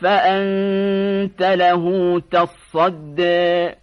فأنت له تصدى